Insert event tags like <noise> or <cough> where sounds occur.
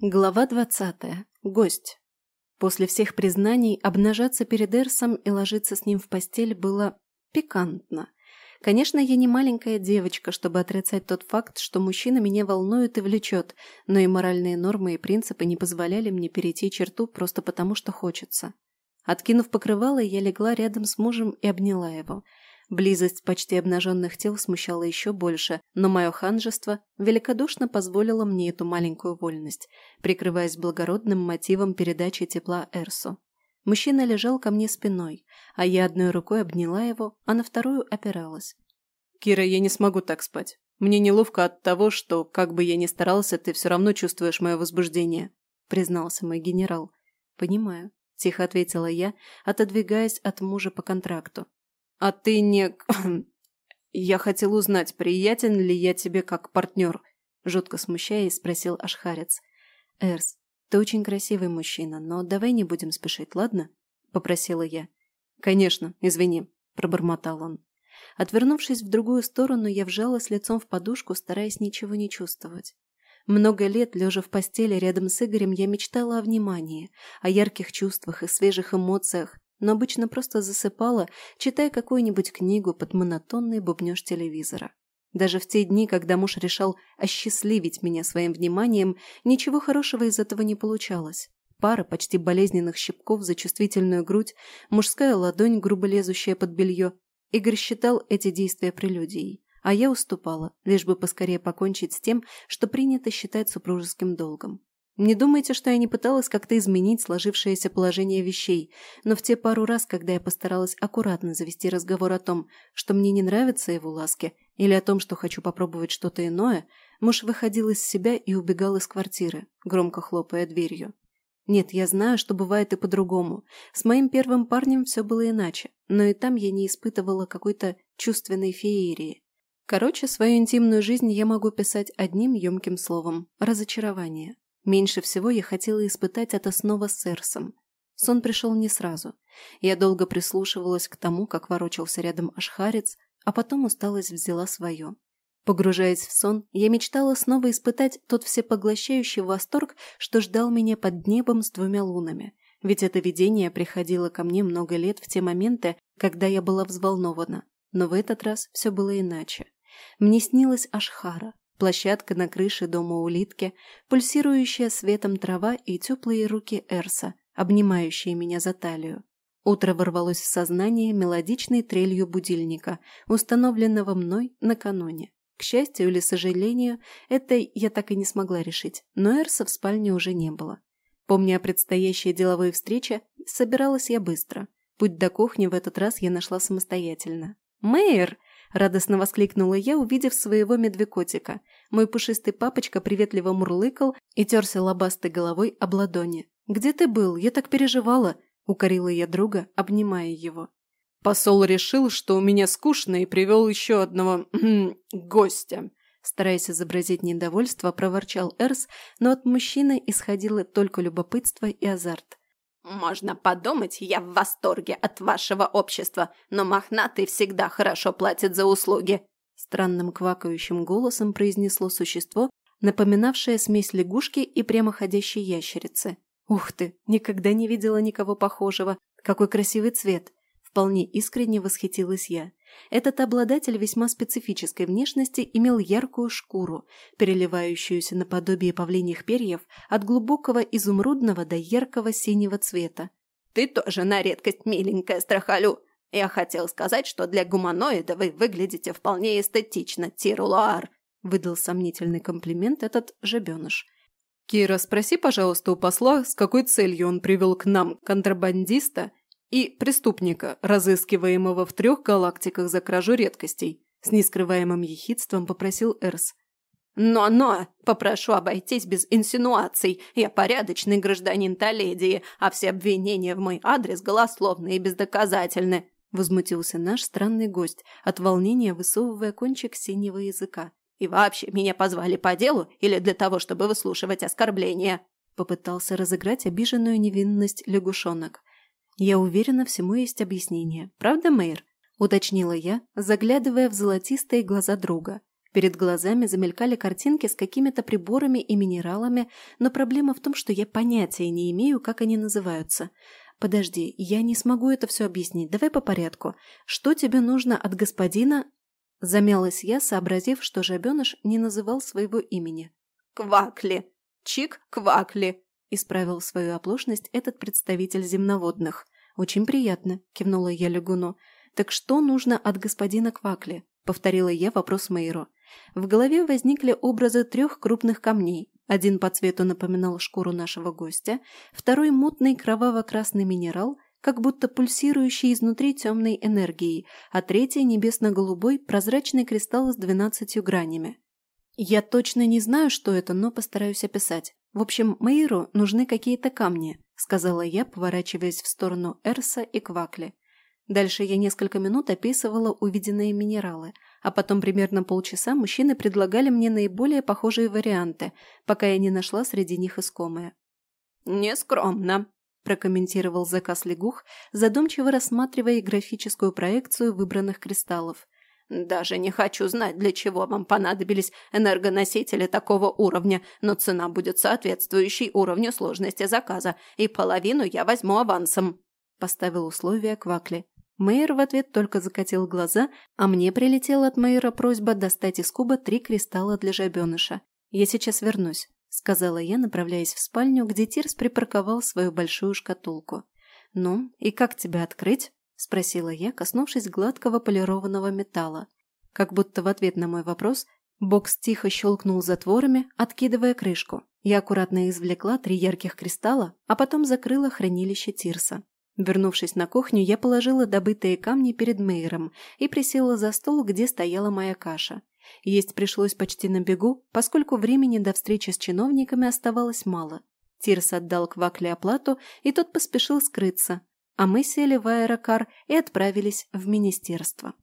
Глава двадцатая. Гость. После всех признаний обнажаться перед Эрсом и ложиться с ним в постель было пикантно. Конечно, я не маленькая девочка, чтобы отрицать тот факт, что мужчина меня волнует и влечет, но и моральные нормы и принципы не позволяли мне перейти черту просто потому, что хочется. Откинув покрывало, я легла рядом с мужем и обняла его. Близость почти обнаженных тел смущала еще больше, но мое ханжество великодушно позволило мне эту маленькую вольность, прикрываясь благородным мотивом передачи тепла Эрсу. Мужчина лежал ко мне спиной, а я одной рукой обняла его, а на вторую опиралась. «Кира, я не смогу так спать. Мне неловко от того, что, как бы я ни старался, ты все равно чувствуешь мое возбуждение», – признался мой генерал. «Понимаю», – тихо ответила я, отодвигаясь от мужа по контракту. «А ты не...» <clears throat> «Я хотел узнать, приятен ли я тебе как партнер», – жутко смущаясь, спросил Ашхарец. «Эрс, «Ты очень красивый мужчина, но давай не будем спешить, ладно?» – попросила я. «Конечно, извини», – пробормотал он. Отвернувшись в другую сторону, я вжалась лицом в подушку, стараясь ничего не чувствовать. Много лет, лежа в постели рядом с Игорем, я мечтала о внимании, о ярких чувствах и свежих эмоциях, но обычно просто засыпала, читая какую-нибудь книгу под монотонный бубнёж телевизора. Даже в те дни, когда муж решал осчастливить меня своим вниманием, ничего хорошего из этого не получалось. Пара почти болезненных щипков за чувствительную грудь, мужская ладонь, грубо лезущая под белье. Игорь считал эти действия прелюдией, а я уступала, лишь бы поскорее покончить с тем, что принято считать супружеским долгом. Не думайте, что я не пыталась как-то изменить сложившееся положение вещей, но в те пару раз, когда я постаралась аккуратно завести разговор о том, что мне не нравятся его ласки, или о том, что хочу попробовать что-то иное, муж выходил из себя и убегал из квартиры, громко хлопая дверью. Нет, я знаю, что бывает и по-другому. С моим первым парнем все было иначе, но и там я не испытывала какой-то чувственной феерии. Короче, свою интимную жизнь я могу писать одним емким словом – разочарование. Меньше всего я хотела испытать это снова с Эрсом. Сон пришел не сразу. Я долго прислушивалась к тому, как ворочался рядом ашхарец, а потом усталость взяла свое. Погружаясь в сон, я мечтала снова испытать тот всепоглощающий восторг, что ждал меня под небом с двумя лунами. Ведь это видение приходило ко мне много лет в те моменты, когда я была взволнована. Но в этот раз все было иначе. Мне снилась Ашхара, площадка на крыше дома улитки, пульсирующая светом трава и теплые руки Эрса, обнимающие меня за талию. Утро ворвалось в сознание мелодичной трелью будильника, установленного мной накануне. К счастью или сожалению, это я так и не смогла решить, но Эрса в спальне уже не было. Помня о предстоящей деловой встрече, собиралась я быстро. Путь до кухни в этот раз я нашла самостоятельно. «Мэйр!» Радостно воскликнула я, увидев своего медвекотика. Мой пушистый папочка приветливо мурлыкал и терся лобастой головой об ладони. «Где ты был? Я так переживала!» – укорила я друга, обнимая его. «Посол решил, что у меня скучно и привел еще одного гостя», Стараясь изобразить недовольство, проворчал Эрс, но от мужчины исходило только любопытство и азарт. «Можно подумать, я в восторге от вашего общества, но мохнатый всегда хорошо платит за услуги!» Странным квакающим голосом произнесло существо, напоминавшее смесь лягушки и прямоходящей ящерицы. «Ух ты! Никогда не видела никого похожего! Какой красивый цвет!» Вполне искренне восхитилась я. Этот обладатель весьма специфической внешности имел яркую шкуру, переливающуюся наподобие павлиньих перьев от глубокого изумрудного до яркого синего цвета. «Ты тоже на редкость миленькая, страхолю! Я хотел сказать, что для гуманоида вы выглядите вполне эстетично, Тирулуар!» выдал сомнительный комплимент этот жебеныш. «Кира, спроси, пожалуйста, у посла, с какой целью он привел к нам контрабандиста и преступника, разыскиваемого в трех галактиках за кражу редкостей», с нескрываемым ехидством попросил Эрс. «Но-но, попрошу обойтись без инсинуаций. Я порядочный гражданин Толедии, а все обвинения в мой адрес голословны и бездоказательны», возмутился наш странный гость, от волнения высовывая кончик синего языка. «И вообще, меня позвали по делу или для того, чтобы выслушивать оскорбления?» Попытался разыграть обиженную невинность лягушонок. «Я уверена, всему есть объяснение. Правда, Мэйр?» – уточнила я, заглядывая в золотистые глаза друга. Перед глазами замелькали картинки с какими-то приборами и минералами, но проблема в том, что я понятия не имею, как они называются. Подожди, я не смогу это все объяснить. Давай по порядку. Что тебе нужно от господина... Замялась я, сообразив, что жабеныш не называл своего имени. «Квакли! Чик-квакли!» – исправил свою оплошность этот представитель земноводных. «Очень приятно», – кивнула я лягуну. «Так что нужно от господина Квакли?» – повторила я вопрос Мейру. В голове возникли образы трех крупных камней. Один по цвету напоминал шкуру нашего гостя, второй – мутный кроваво-красный минерал, как будто пульсирующий изнутри темной энергией, а третий – небесно-голубой прозрачный кристалл с двенадцатью гранями. Я точно не знаю, что это, но постараюсь описать. В общем, Мейру нужны какие-то камни, сказала я, поворачиваясь в сторону Эрса и Квакли. Дальше я несколько минут описывала увиденные минералы, а потом примерно полчаса мужчины предлагали мне наиболее похожие варианты, пока я не нашла среди них искомое. «Нескромно», – прокомментировал заказ лягух, задумчиво рассматривая графическую проекцию выбранных кристаллов. «Даже не хочу знать, для чего вам понадобились энергоносители такого уровня, но цена будет соответствующей уровню сложности заказа, и половину я возьму авансом», – поставил условие Квакли. Мэйр в ответ только закатил глаза, а мне прилетела от Мэйра просьба достать из куба три кристалла для жабеныша. «Я сейчас вернусь», — сказала я, направляясь в спальню, где Тирс припарковал свою большую шкатулку. «Ну, и как тебя открыть?» — спросила я, коснувшись гладкого полированного металла. Как будто в ответ на мой вопрос Бокс тихо щелкнул затворами, откидывая крышку. Я аккуратно извлекла три ярких кристалла, а потом закрыла хранилище Тирса. Вернувшись на кухню, я положила добытые камни перед Мейером и присела за стол, где стояла моя каша. Есть пришлось почти на бегу, поскольку времени до встречи с чиновниками оставалось мало. Тирс отдал Квакле оплату, и тот поспешил скрыться, а мы сели в аэрокар и отправились в министерство.